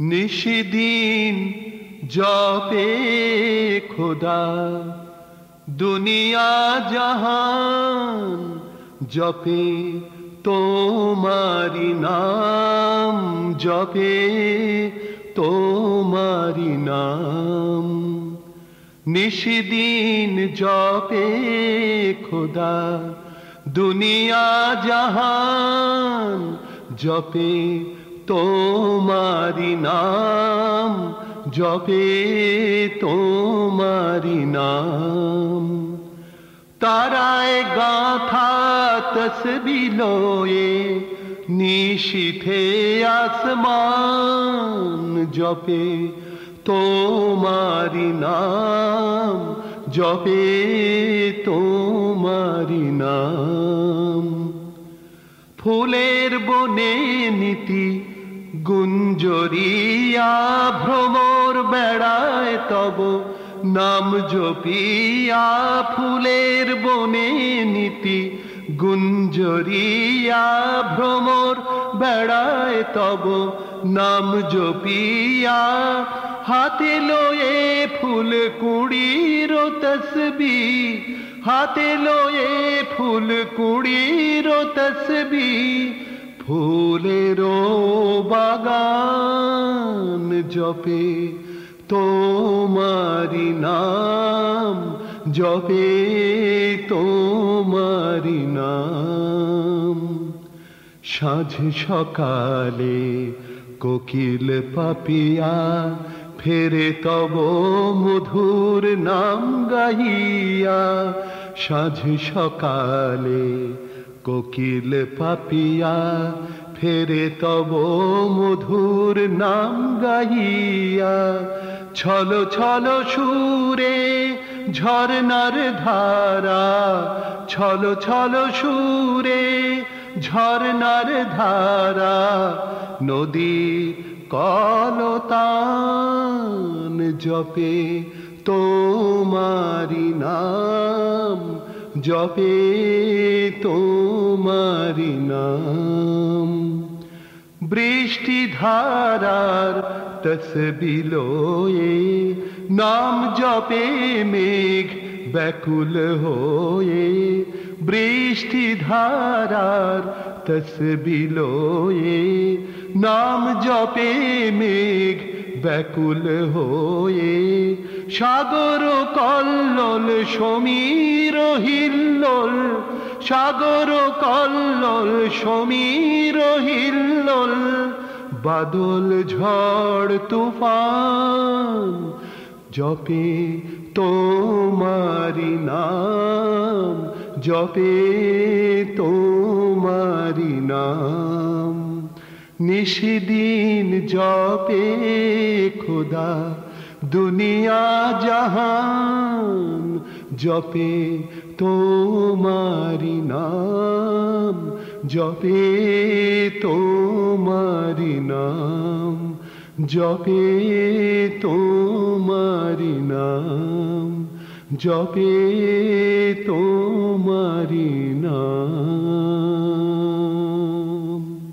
নিশিদিন জপে খোদা, দুনিয়া জাহান জপে তোমারি নাম জপে তোমারি নাম। নিশিদিন জপে খোদা, দুনিয়া জাহান জপে তোমারি নাম, জপে তোমারি নাম। তারায় গাথা তসবিলোয়ে, নিশিথে আসমান জপে তোমারি নাম, জপে তোমারি নাম। ফুলের বনে নীতি গুঞ্জরিয়া ভ্রমর বেড়ায় তব, নাম জপিয়া ফুলের বনে নীতি। গুঞ্জরিয়া ভ্রমর বেড়ায় তব, নাম জপিয়া হাতে লয়ে ফুল কুড়ির তসবি। হাতে লয়ে ফুল কুড়ির তসবি। ফুলেরও বাগান জপে তোমারি নাম জপে তোমারি নাম। সাঁঝ সকালে কোকিল পাপিয়া ফেরে তব মধুর নাম গাইয়া সাঁঝ সকালে কোকিল পাপিয়া, ফেরে তব মধুর নাম গাইয়া ছল ছল সুরে ঝরনার ধারা, ছল ছল সুরে ঝরনার ধারা, নদী কলতান জপে তোমারি নাম। জপে তোমারি নাম বৃষ্টি ধারার তসবিলোয়ে নাম জপে মেঘ ব্যাকুল হয়ে বৃষ্টি ধারার তসবিলোয়ে নাম জপে মেঘ ব্যাকুল হয়ে সাগর কল্লল সমীর হিল্লোল, সাগর কল্লল সমীর হিল্লোল, বাদল ঝড় তুফান জপে তোমারি নাম, জপে তোমারি নাম। নিশিদিন জপে খোদা, দুনিয়া জাহান জপে তোমারি নাম, জপে তোমারি নাম, জপে তোমারি নাম, জপে তোমারি নাম।